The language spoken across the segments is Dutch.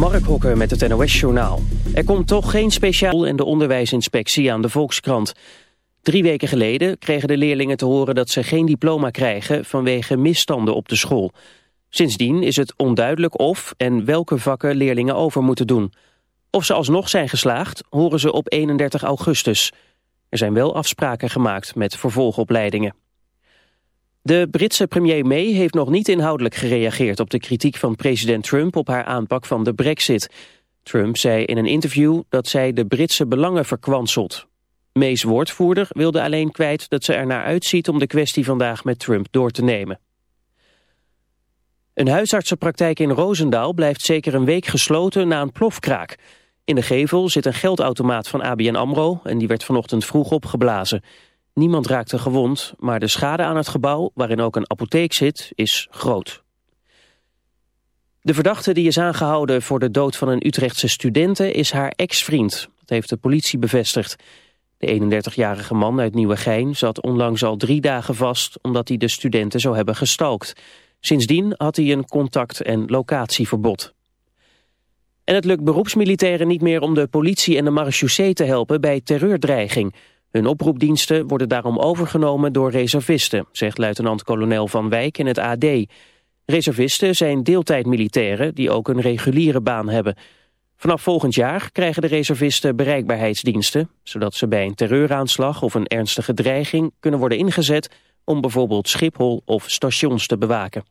Mark Hokker met het NOS-journaal. Er komt toch geen speciaal in de onderwijsinspectie aan de Volkskrant. Drie weken geleden kregen de leerlingen te horen dat ze geen diploma krijgen vanwege misstanden op de school. Sindsdien is het onduidelijk of en welke vakken leerlingen over moeten doen. Of ze alsnog zijn geslaagd, horen ze op 31 augustus. Er zijn wel afspraken gemaakt met vervolgopleidingen. De Britse premier May heeft nog niet inhoudelijk gereageerd op de kritiek van president Trump op haar aanpak van de brexit. Trump zei in een interview dat zij de Britse belangen verkwanselt. May's woordvoerder wilde alleen kwijt dat ze ernaar uitziet om de kwestie vandaag met Trump door te nemen. Een huisartsenpraktijk in Roosendaal blijft zeker een week gesloten na een plofkraak. In de gevel zit een geldautomaat van ABN AMRO en die werd vanochtend vroeg opgeblazen. Niemand raakte gewond, maar de schade aan het gebouw, waarin ook een apotheek zit, is groot. De verdachte die is aangehouden voor de dood van een Utrechtse studente is haar ex-vriend. Dat heeft de politie bevestigd. De 31-jarige man uit Nieuwegein zat onlangs al drie dagen vast... omdat hij de studenten zou hebben gestalkt. Sindsdien had hij een contact- en locatieverbod. En het lukt beroepsmilitairen niet meer om de politie en de marechaussee te helpen bij terreurdreiging... Hun oproepdiensten worden daarom overgenomen door reservisten, zegt luitenant-kolonel Van Wijk in het AD. Reservisten zijn deeltijdmilitairen die ook een reguliere baan hebben. Vanaf volgend jaar krijgen de reservisten bereikbaarheidsdiensten, zodat ze bij een terreuraanslag of een ernstige dreiging kunnen worden ingezet om bijvoorbeeld Schiphol of stations te bewaken.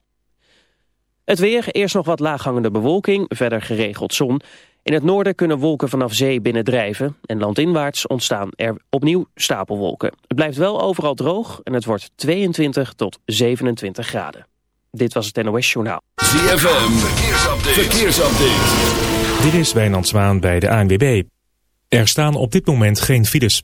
Het weer, eerst nog wat laaghangende bewolking, verder geregeld zon. In het noorden kunnen wolken vanaf zee binnendrijven en landinwaarts ontstaan er opnieuw stapelwolken. Het blijft wel overal droog en het wordt 22 tot 27 graden. Dit was het NOS Journaal. ZFM, verkeersupdate. verkeersupdate. Dit is Wijnand Zwaan bij de ANWB. Er staan op dit moment geen files.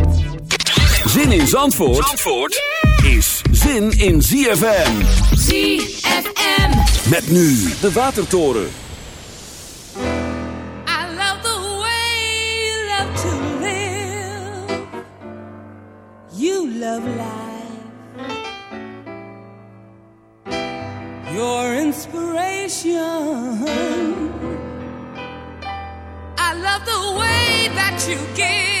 Zin in Zandvoort, Zandvoort is zin in ZFM. ZFM. Met nu de Watertoren. I love the way you love to live. You love life. Your inspiration. I love the way that you give.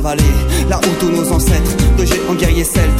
vallée. Là où tous nos ancêtres, de géants guerriers celtes,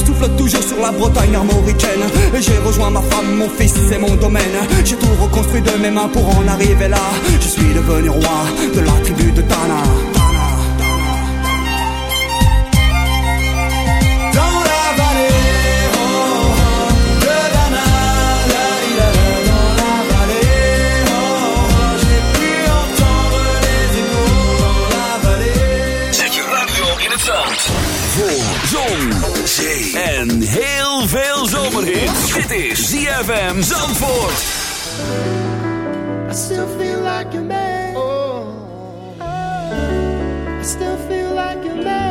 souffle toujours sur la Bretagne armoricaine. Et j'ai rejoint ma femme, mon fils et mon domaine. J'ai tout reconstruit de mes mains pour en arriver là. Je suis devenu roi de la tribu de Tana. Zee. En heel veel zomerhit. Dit is ZFM Zandvoort. I still feel like a man. Oh, I still feel like a man.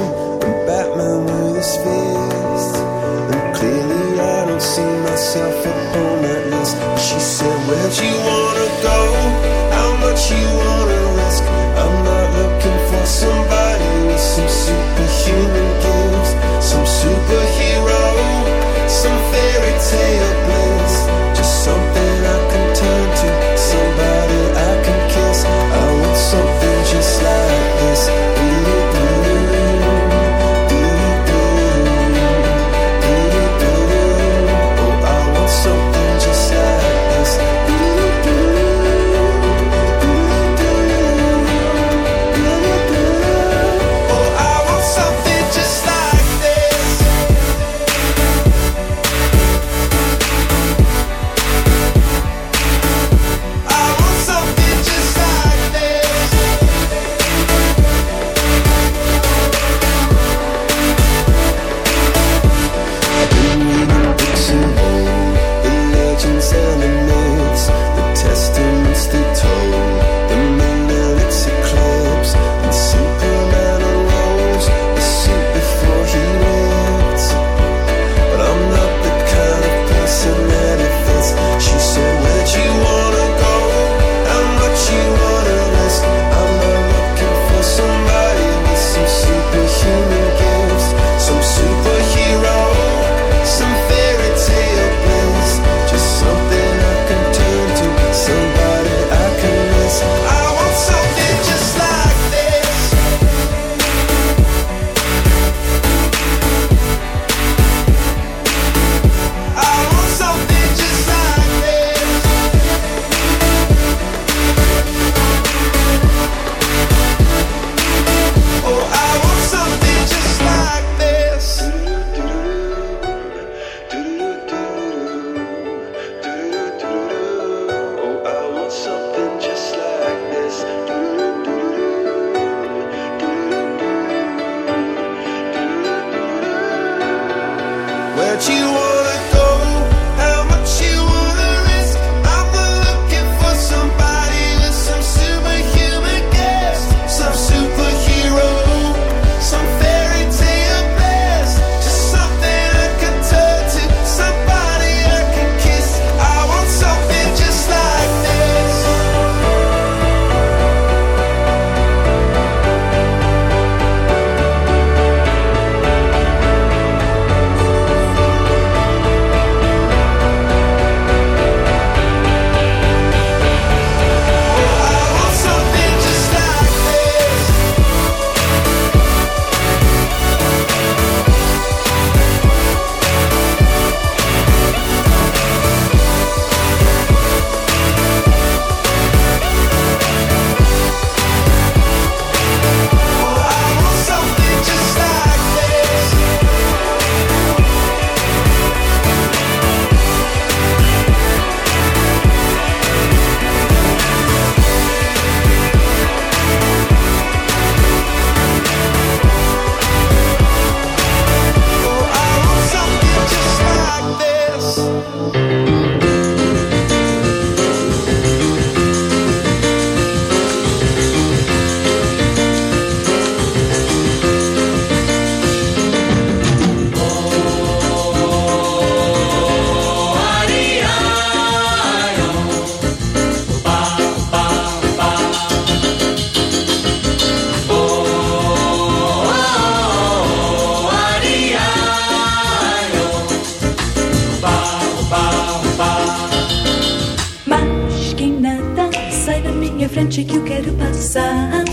frente que eu quero passar.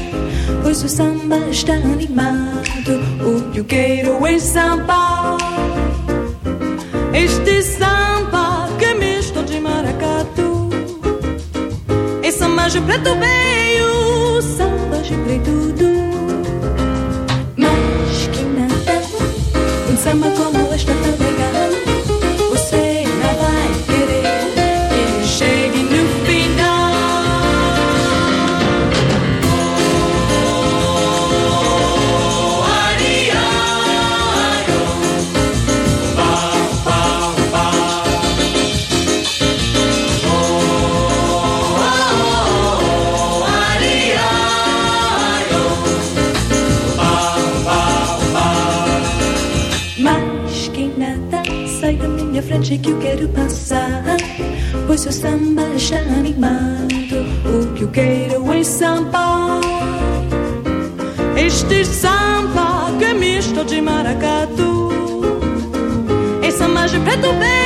Pois o samba está animado. O que eu quero é samba. Este samba que me estou de maracatu. É samba de preto veio, samba de preto tudo. Mas que nada, um samba como esta noite que eu quero passar. Pois o samba já animado. O que eu quero é samba. Este samba que é misto de maracatu. É samba de preto bem.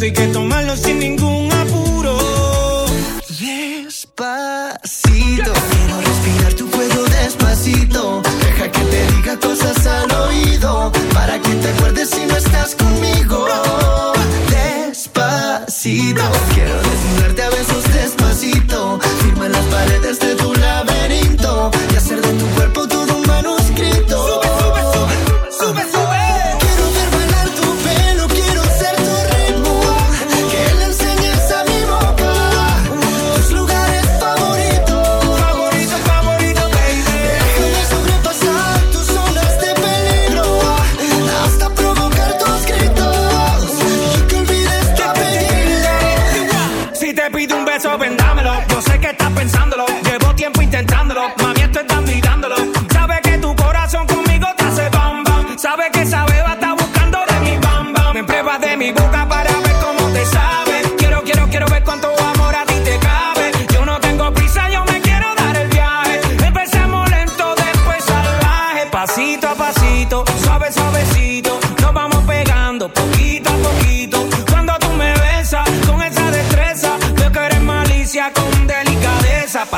esto hay que tomarlo sin ningún pensando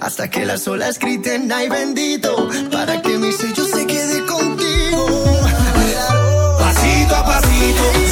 hasta que las olas griten ay bendito para que mi sello se quede contigo. Pasito a pasito